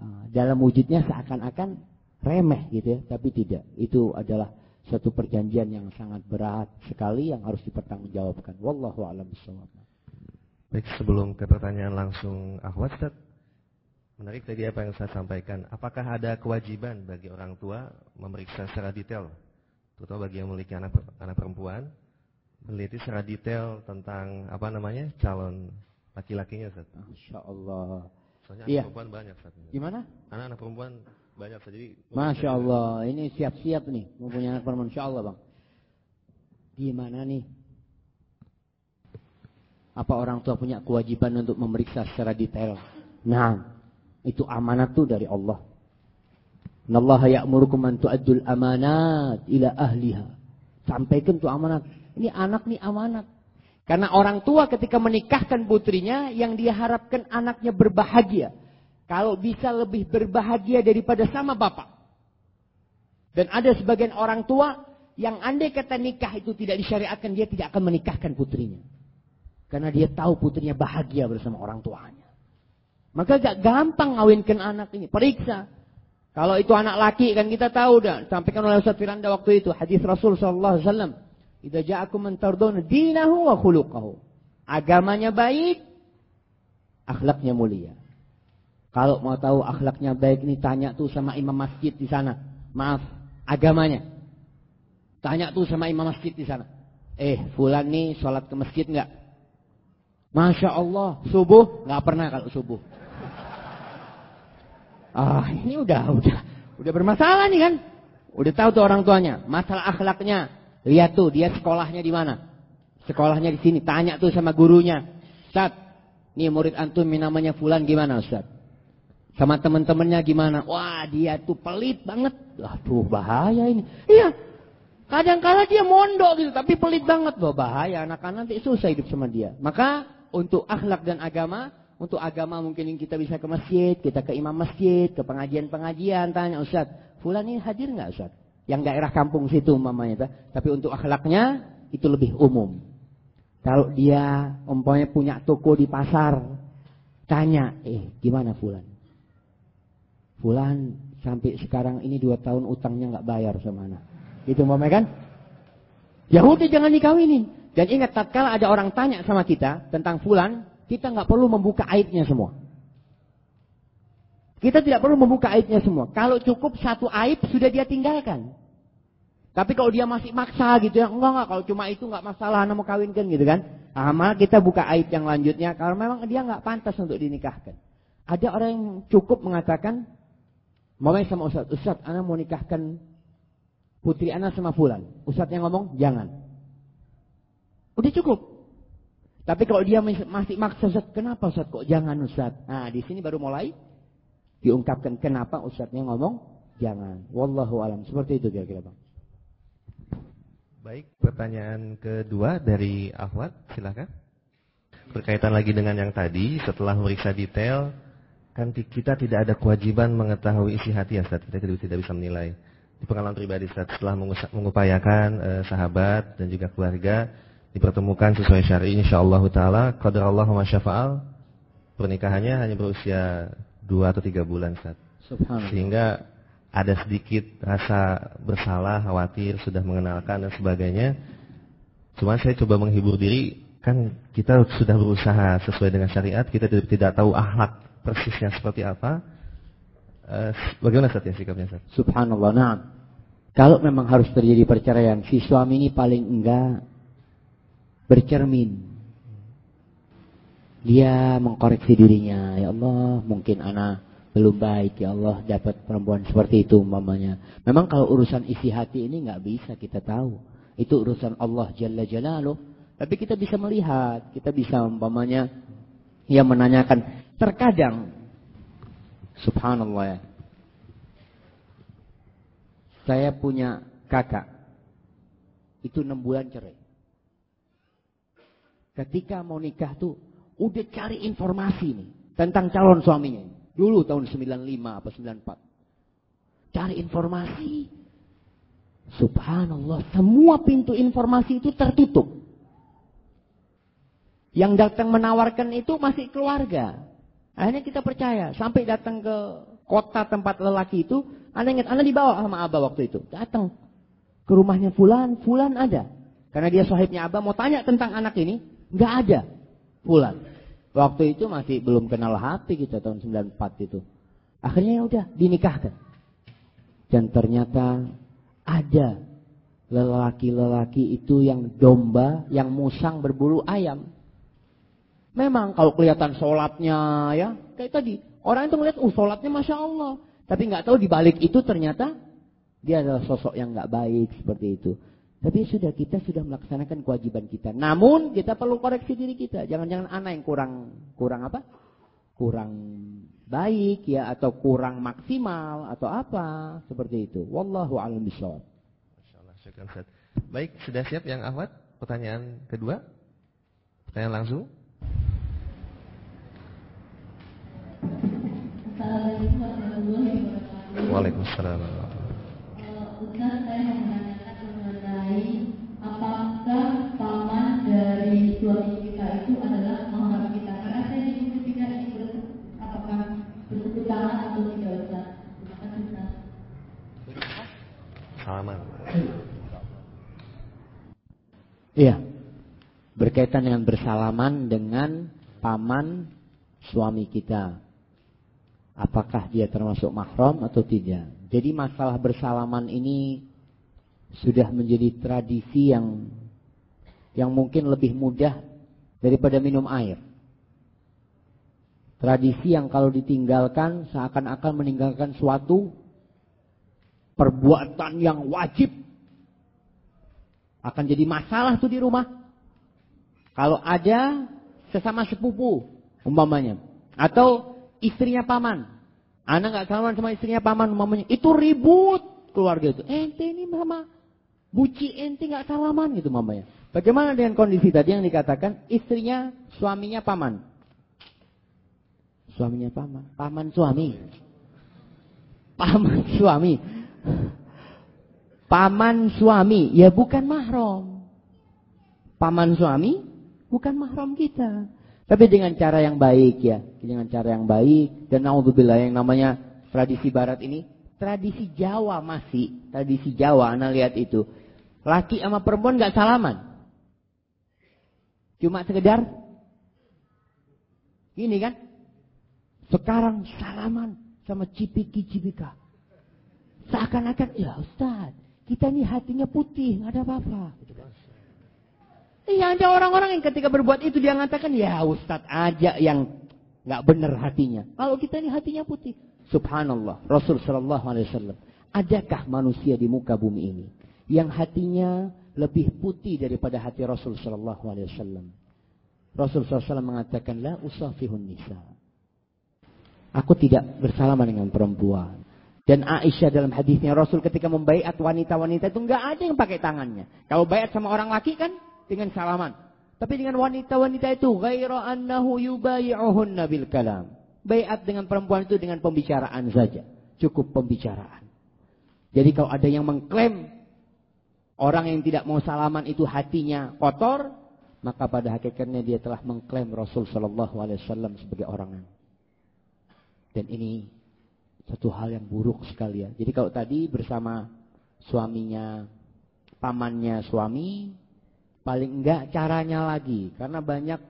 Ah, dalam wujudnya seakan-akan remeh gitu ya, tapi tidak. Itu adalah suatu perjanjian yang sangat berat sekali yang harus dipertanggungjawabkan. Wallahu a'lam bishawab. Baik, sebelum ke pertanyaan langsung Ahwat, Ustaz. Menarik tadi apa yang saya sampaikan. Apakah ada kewajiban bagi orang tua memeriksa secara detail, terutama bagi yang memiliki anak anak perempuan, meneliti secara detail tentang apa namanya calon laki-lakinya, Ustaz? Masya Allah. Soalnya iya. anak perempuan banyak ini. Gimana? Anak-anak perempuan banyak saat jadi. Masya Allah, ini siap-siap nih mempunyai anak perempuan. Masya Allah bang. Gimana nih? Apa orang tua punya kewajiban untuk memeriksa secara detail? Nah, itu amanat tuh dari Allah. Allah ya'murukum an tu'addul amanat ila ahliha. Sampaikan tuh amanat. Ini anak nih amanat. Karena orang tua ketika menikahkan putrinya yang dia harapkan anaknya berbahagia. Kalau bisa lebih berbahagia daripada sama bapak. Dan ada sebagian orang tua yang andai kata nikah itu tidak disyariatkan, dia tidak akan menikahkan putrinya. Karena dia tahu putrinya bahagia bersama orang tuanya. Maka gak gampang ngawinkan anak ini. Periksa. Kalau itu anak laki kan kita tahu dah. Sampaikan oleh Ustaz Firanda waktu itu. Hadis Rasul SAW. Idza ja'akum man tardawna dinahu wa khuluquhu. Agamanya baik, akhlaknya mulia. Kalau mau tahu akhlaknya baik ini tanya tuh sama imam masjid di sana. Maaf, agamanya. Tanya tuh sama imam masjid di sana. Eh, fulan nih sholat ke masjid enggak? Masya Allah, subuh nggak pernah kalau subuh. Ah, ini udah udah udah bermasalah nih kan? Udah tahu tuh orang tuanya, masalah akhlaknya, Lihat tuh dia sekolahnya di mana? Sekolahnya di sini. Tanya tuh sama gurunya. Ustaz, nih murid antum namanya Fulan gimana Ustaz? Sama teman-temannya gimana? Wah dia tuh pelit banget. Aduh bahaya ini. Iya. Kadang-kala dia mondok gitu. Tapi pelit banget. Wah bahaya. Anak-anak nanti susah hidup sama dia. Maka untuk akhlak dan agama. Untuk agama mungkin kita bisa ke masjid. Kita ke imam masjid. Ke pengajian-pengajian. Tanya Ustaz. Fulan ini hadir nggak Ustaz? yang daerah kampung situ mamanya. Tapi untuk akhlaknya itu lebih umum. Kalau dia umpamanya punya toko di pasar, tanya, eh gimana Fulan? Fulan sampai sekarang ini dua tahun utangnya nggak bayar sama anak. Itu umpamanya kan? Ya udah jangan dikawinin. Dan ingat tatkala ada orang tanya sama kita tentang Fulan, kita nggak perlu membuka aibnya semua. Kita tidak perlu membuka aibnya semua. Kalau cukup satu aib sudah dia tinggalkan. Tapi kalau dia masih maksa gitu ya, enggak enggak kalau cuma itu enggak masalah, anak mau kawinkan gitu kan. Nah, kita buka aib yang lanjutnya kalau memang dia enggak pantas untuk dinikahkan. Ada orang yang cukup mengatakan, mau sama Ustaz, Ustaz, anak mau nikahkan putri anak sama fulan. Ustaz yang ngomong, jangan. Udah cukup. Tapi kalau dia masih maksa, Ustaz, kenapa Ustaz kok jangan Ustaz? Nah, di sini baru mulai diungkapkan kenapa ustadznya ngomong jangan. Wallahu alam. Seperti itu kira-kira Bang. Baik, pertanyaan kedua dari Ahwat, silakan. Berkaitan lagi dengan yang tadi, setelah memeriksa detail, kan kita tidak ada kewajiban mengetahui isi hati ya Ustaz. Kita tidak bisa menilai. Di pengalaman pribadi Ustaz, setelah mengupayakan eh, sahabat dan juga keluarga dipertemukan sesuai syar'i insyaallah taala qadar Allah wa syafa'al pernikahannya hanya berusia 2 atau 3 bulan Ustaz. Sehingga ada sedikit rasa bersalah, khawatir, sudah mengenalkan dan sebagainya. Cuma saya coba menghibur diri, kan kita sudah berusaha sesuai dengan syariat, kita tidak, tahu akhlak persisnya seperti apa. Uh, bagaimana Ustaz ya sikapnya Ustaz? Subhanallah, nah. Kalau memang harus terjadi perceraian, si suami ini paling enggak bercermin. Dia mengkoreksi dirinya, ya Allah, mungkin anak belum baik ya Allah dapat perempuan seperti itu umpamanya. Memang kalau urusan isi hati ini nggak bisa kita tahu. Itu urusan Allah Jalla Jalaluh. Tapi kita bisa melihat, kita bisa umpamanya yang menanyakan. Terkadang, subhanallah ya. Saya punya kakak. Itu enam bulan cerai. Ketika mau nikah tuh, udah cari informasi nih. Tentang calon suaminya. Dulu tahun 95 apa 94. Cari informasi. Subhanallah, semua pintu informasi itu tertutup. Yang datang menawarkan itu masih keluarga. Akhirnya kita percaya. Sampai datang ke kota tempat lelaki itu. Anda ingat, Anda dibawa sama Abah waktu itu. Datang ke rumahnya Fulan, Fulan ada. Karena dia sahibnya Abah mau tanya tentang anak ini. Nggak ada. Fulan. Waktu itu masih belum kenal HP kita tahun 94 itu. Akhirnya ya udah dinikahkan. Dan ternyata ada lelaki-lelaki itu yang domba, yang musang berbulu ayam. Memang kalau kelihatan sholatnya ya, kayak tadi. Orang itu melihat, oh sholatnya Masya Allah. Tapi nggak tahu dibalik itu ternyata dia adalah sosok yang nggak baik seperti itu. Tapi sudah kita sudah melaksanakan kewajiban kita. Namun kita perlu koreksi diri kita. Jangan-jangan anak yang kurang kurang apa? Kurang baik ya atau kurang maksimal atau apa seperti itu. Wallahu a'lam bishawab. Baik, sudah siap yang Ahmad? Pertanyaan kedua? Pertanyaan langsung? Waalaikumsalam. Uh, Ustaz, saya mengenai apakah paman dari suami kita itu adalah mahram kita. Karena saya di tidak ikut apakah bertepuk tangan atau tidak usah. Salaman. Iya. Berkaitan dengan bersalaman dengan paman suami kita. Apakah dia termasuk mahram atau tidak? Jadi masalah bersalaman ini sudah menjadi tradisi yang yang mungkin lebih mudah daripada minum air. Tradisi yang kalau ditinggalkan seakan-akan meninggalkan suatu perbuatan yang wajib akan jadi masalah tuh di rumah. Kalau ada sesama sepupu umpamanya atau istrinya paman, anak nggak salaman sama istrinya paman umpamanya, itu ribut keluarga itu. Ente ini sama Buci ente nggak salaman gitu mamanya. Bagaimana dengan kondisi tadi yang dikatakan istrinya suaminya paman? Suaminya paman, paman suami. Paman suami. Paman suami, ya bukan mahram. Paman suami bukan mahram kita. Tapi dengan cara yang baik ya, dengan cara yang baik dan naudzubillah yang namanya tradisi barat ini, tradisi Jawa masih, tradisi Jawa, Anda lihat itu Laki sama perempuan gak salaman. Cuma sekedar ini kan. Sekarang salaman sama cipiki-cipika. Seakan-akan, ya Ustaz, kita ini hatinya putih, nggak ada apa-apa. Iya, ada orang-orang yang ketika berbuat itu dia mengatakan, ya Ustaz aja yang nggak benar hatinya. Kalau kita ini hatinya putih. Subhanallah, Rasul Shallallahu Alaihi Wasallam. Adakah manusia di muka bumi ini yang hatinya lebih putih daripada hati Rasul sallallahu alaihi wasallam. Rasul sallallahu mengatakan la usafihun nisa. Aku tidak bersalaman dengan perempuan. Dan Aisyah dalam hadisnya Rasul ketika membaiat wanita-wanita itu enggak ada yang pakai tangannya. Kalau baiat sama orang laki kan dengan salaman. Tapi dengan wanita-wanita itu ghaira annahu yubayi'uhunna bil kalam. Bayat dengan perempuan itu dengan pembicaraan saja. Cukup pembicaraan. Jadi kalau ada yang mengklaim orang yang tidak mau salaman itu hatinya kotor, maka pada hakikatnya dia telah mengklaim Rasul Shallallahu Alaihi Wasallam sebagai orang dan ini satu hal yang buruk sekali ya. Jadi kalau tadi bersama suaminya, pamannya suami, paling enggak caranya lagi. Karena banyak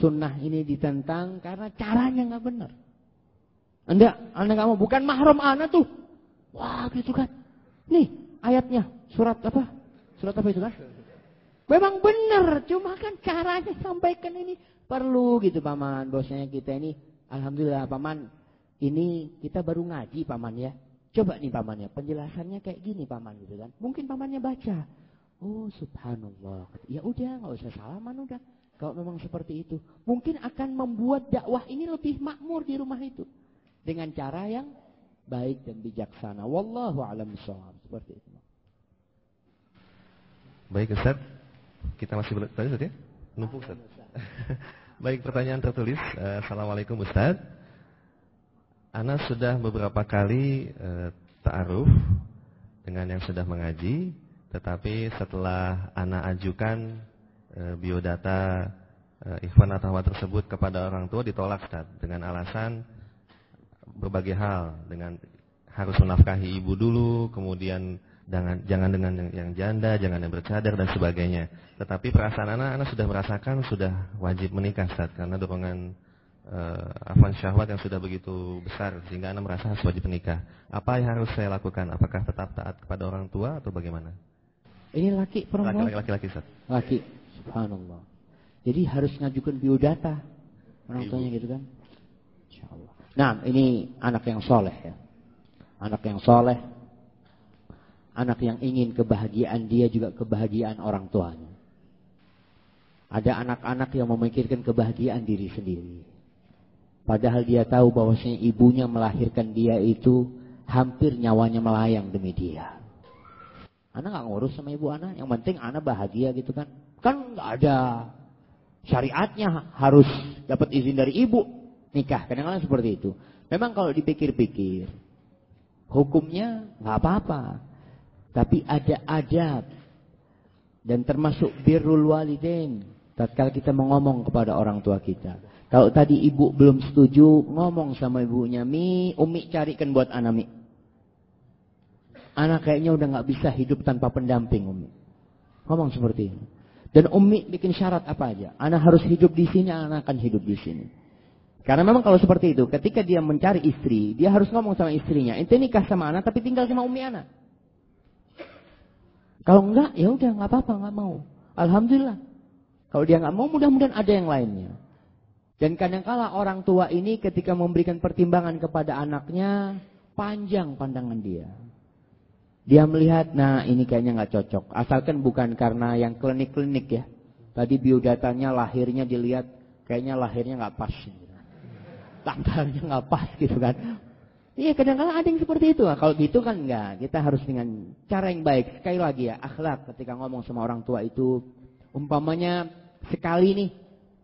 sunnah ini ditentang karena caranya enggak benar. Enggak, anda kamu bukan mahram anak tuh. Wah gitu kan. Nih ayatnya, surat apa? Surat apa itu kan? Memang benar, cuma kan caranya sampaikan ini perlu gitu paman. Bosnya kita ini, alhamdulillah paman ini kita baru ngaji paman ya. Coba nih pamannya, penjelasannya kayak gini paman gitu kan. Mungkin pamannya baca. Oh subhanallah. Ya udah nggak usah salaman udah. Kalau memang seperti itu. Mungkin akan membuat dakwah ini lebih makmur di rumah itu. Dengan cara yang baik dan bijaksana. Wallahu alam Seperti itu. Baik Ustaz. Kita masih tadi Ustaz ya? Numpuk Ustaz. *laughs* baik pertanyaan tertulis. Assalamualaikum Ustaz. Ana sudah beberapa kali e, ta'aruf dengan yang sudah mengaji, tetapi setelah Ana ajukan e, biodata e, Ikhwan atau tersebut kepada orang tua ditolak Ustaz dengan alasan berbagai hal dengan harus menafkahi ibu dulu, kemudian jangan jangan dengan yang, janda, jangan yang bercadar dan sebagainya. Tetapi perasaan anak, anak sudah merasakan sudah wajib menikah Ustaz karena dorongan uh, afan syahwat yang sudah begitu besar sehingga anda merasa harus wajib menikah. Apa yang harus saya lakukan? Apakah tetap taat kepada orang tua atau bagaimana? Ini laki perempuan? Laki-laki, Laki. Subhanallah. Jadi harus ngajukan biodata. Orang tuanya gitu kan? Insyaallah. Nah, ini anak yang soleh ya. Anak yang soleh. Anak yang ingin kebahagiaan dia juga kebahagiaan orang tuanya. Ada anak-anak yang memikirkan kebahagiaan diri sendiri. Padahal dia tahu bahwasanya ibunya melahirkan dia itu hampir nyawanya melayang demi dia. Anak nggak ngurus sama ibu anak, yang penting anak bahagia gitu kan. Kan nggak ada syariatnya harus dapat izin dari ibu nikah. Kadang-kadang seperti itu. Memang kalau dipikir-pikir, hukumnya nggak apa-apa. Tapi ada adab dan termasuk birrul walidain tatkala kita mengomong kepada orang tua kita. Kalau tadi ibu belum setuju, ngomong sama ibunya, Mi, Umi carikan buat anak Mi. Anak kayaknya udah nggak bisa hidup tanpa pendamping Umi. Ngomong seperti ini. Dan Umi bikin syarat apa aja. Anak harus hidup di sini, anak akan hidup di sini. Karena memang kalau seperti itu, ketika dia mencari istri, dia harus ngomong sama istrinya, ente nikah sama anak tapi tinggal sama Umi anak. Kalau enggak, ya udah nggak apa-apa, nggak mau. Alhamdulillah. Kalau dia nggak mau, mudah-mudahan ada yang lainnya. Dan kadangkala orang tua ini ketika memberikan pertimbangan kepada anaknya, panjang pandangan dia. Dia melihat, nah ini kayaknya nggak cocok. Asalkan bukan karena yang klinik-klinik ya. Tadi biodatanya lahirnya dilihat, kayaknya lahirnya nggak pas. Tanggalnya nggak pas gitu kan. Iya kadang-kadang ada yang seperti itu. Kalau gitu kan enggak. Kita harus dengan cara yang baik. Sekali lagi ya, akhlak ketika ngomong sama orang tua itu. Umpamanya sekali nih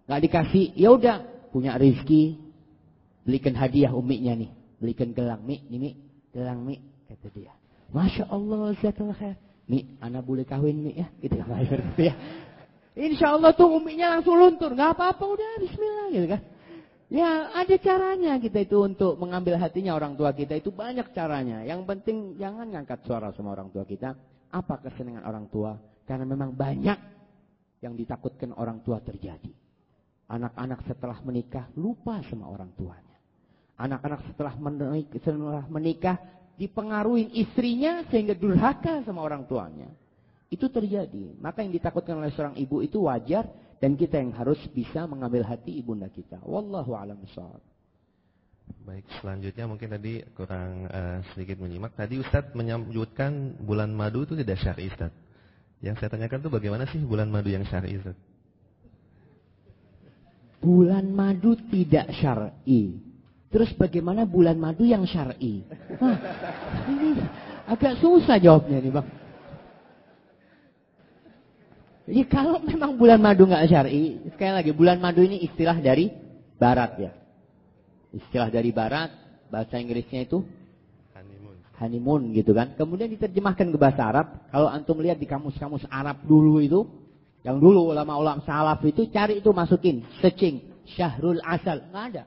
Nggak dikasih, ya udah punya rezeki, belikan hadiah umiknya nih, belikan gelang mi, nih mi, gelang mi, kata dia. Masya Allah, zakallah khair. Mi, anak boleh kawin mi ya, gitu gitu *laughs* ya. Insya Allah tuh umiknya langsung luntur, nggak apa-apa udah Bismillah gitu kan. Ya ada caranya kita itu untuk mengambil hatinya orang tua kita itu banyak caranya. Yang penting jangan ngangkat suara sama orang tua kita. Apa kesenangan orang tua? Karena memang banyak yang ditakutkan orang tua terjadi. Anak-anak setelah menikah lupa sama orang tuanya. Anak-anak setelah menikah, dipengaruhi istrinya sehingga durhaka sama orang tuanya. Itu terjadi. Maka yang ditakutkan oleh seorang ibu itu wajar dan kita yang harus bisa mengambil hati ibunda kita. Wallahu a'lam Baik, selanjutnya mungkin tadi kurang uh, sedikit menyimak. Tadi Ustadz menyebutkan bulan madu itu tidak syar'i Ustadz. Yang saya tanyakan itu bagaimana sih bulan madu yang syar'i Ustadz? bulan madu tidak syar'i. Terus bagaimana bulan madu yang syar'i? ini agak susah jawabnya nih bang. Jadi kalau memang bulan madu nggak syar'i, sekali lagi bulan madu ini istilah dari barat ya. Istilah dari barat, bahasa Inggrisnya itu Honeymoon. honeymoon gitu kan. Kemudian diterjemahkan ke bahasa Arab. Kalau antum lihat di kamus-kamus Arab dulu itu, yang dulu ulama-ulama salaf itu cari itu masukin, searching, syahrul asal, nggak ada.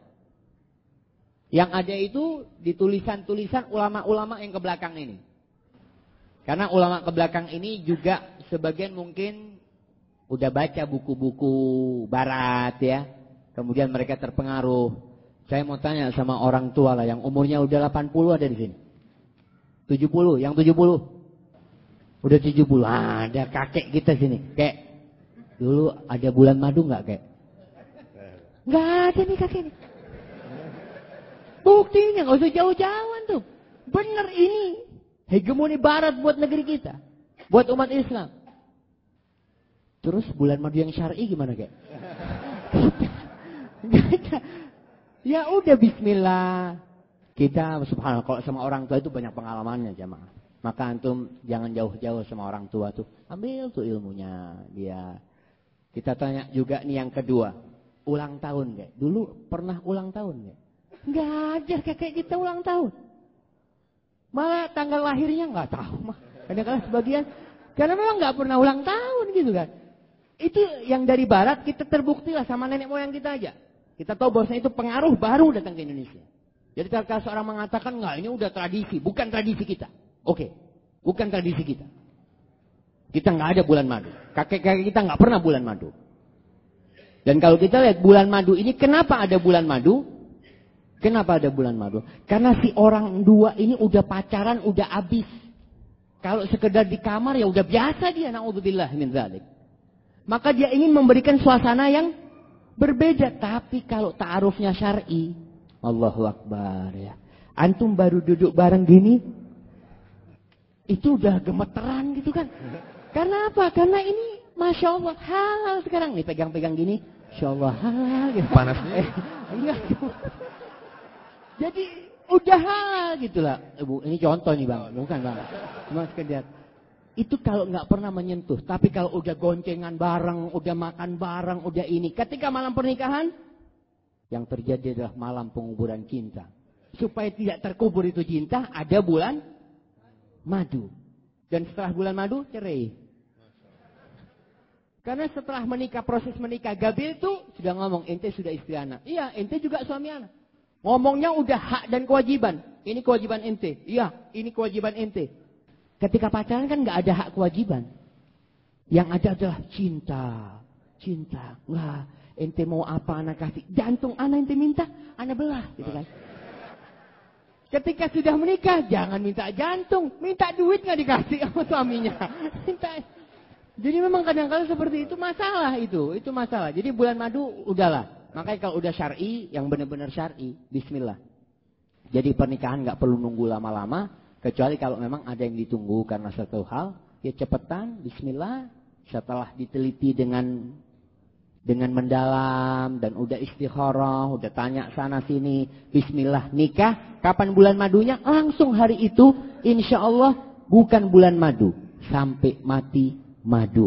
Yang ada itu di tulisan-tulisan ulama-ulama yang ke belakang ini. Karena ulama ke belakang ini juga sebagian mungkin udah baca buku-buku barat ya. Kemudian mereka terpengaruh. Saya mau tanya sama orang tua lah yang umurnya udah 80 ada di sini. 70, yang 70. Udah 70. Ah, ada kakek kita sini. Kayak dulu ada bulan madu nggak kayak? Nggak ada nih kakek nih. Buktinya nggak usah jauh-jauhan tuh. Bener ini hegemoni barat buat negeri kita. Buat umat Islam. Terus bulan madu yang syar'i gimana kayak? *laughs* ya udah bismillah. Kita subhanallah kalau sama orang tua itu banyak pengalamannya jamaah. Maka antum jangan jauh-jauh sama orang tua tuh. Ambil tuh ilmunya dia. Kita tanya juga nih yang kedua. Ulang tahun kayak. Dulu pernah ulang tahun kayak. Enggak ada kayak kita ulang tahun. Malah tanggal lahirnya nggak tahu mah. Kadang-kadang sebagian karena memang nggak pernah ulang tahun gitu kan. Itu yang dari barat kita terbukti lah sama nenek moyang kita aja. Kita tahu bahwasanya itu pengaruh baru datang ke Indonesia. Jadi kalau seorang mengatakan nggak ini udah tradisi, bukan tradisi kita. Oke, bukan tradisi kita. Kita nggak ada bulan madu. Kakek-kakek kita nggak pernah bulan madu. Dan kalau kita lihat bulan madu ini, kenapa ada bulan madu? Kenapa ada bulan madu? Karena si orang dua ini udah pacaran, udah habis. Kalau sekedar di kamar ya udah biasa dia, naudzubillah min zalik. Maka dia ingin memberikan suasana yang berbeda. Tapi kalau ta'arufnya syar'i, Allahu Akbar ya. Antum baru duduk bareng gini, itu udah gemeteran gitu kan. Karena apa? Karena ini Masya Allah halal sekarang nih pegang-pegang gini. Masya Allah halal gitu. Panasnya? Eh, iya. Jadi udah halal gitu lah. Ibu, ini contoh nih bang, bukan bang. Cuma sekedar. Itu kalau nggak pernah menyentuh, tapi kalau udah goncengan bareng, udah makan bareng, udah ini. Ketika malam pernikahan, yang terjadi adalah malam penguburan cinta. Supaya tidak terkubur itu cinta, ada bulan madu. Dan setelah bulan madu, cerai. Karena setelah menikah, proses menikah, Gabil itu sudah ngomong, ente sudah istri anak. Iya, ente juga suami anak. Ngomongnya udah hak dan kewajiban. Ini kewajiban ente. Iya, ini kewajiban ente. Ketika pacaran kan nggak ada hak kewajiban. Yang ada adalah cinta. Cinta. Nggak. Ente mau apa anak kasih. Jantung anak ente minta. Anak belah. Gitu kan. Ketika sudah menikah. Jangan minta jantung. Minta duit nggak dikasih sama suaminya. *laughs* Minta. Jadi memang kadang-kadang seperti itu masalah itu. Itu masalah. Jadi bulan madu udahlah. Makanya kalau udah syar'i, yang benar-benar syar'i, bismillah. Jadi pernikahan nggak perlu nunggu lama-lama, kecuali kalau memang ada yang ditunggu karena satu hal, ya cepetan, bismillah. Setelah diteliti dengan dengan mendalam dan udah istikharah, udah tanya sana sini, bismillah nikah, kapan bulan madunya? Langsung hari itu, insya Allah bukan bulan madu, sampai mati madu.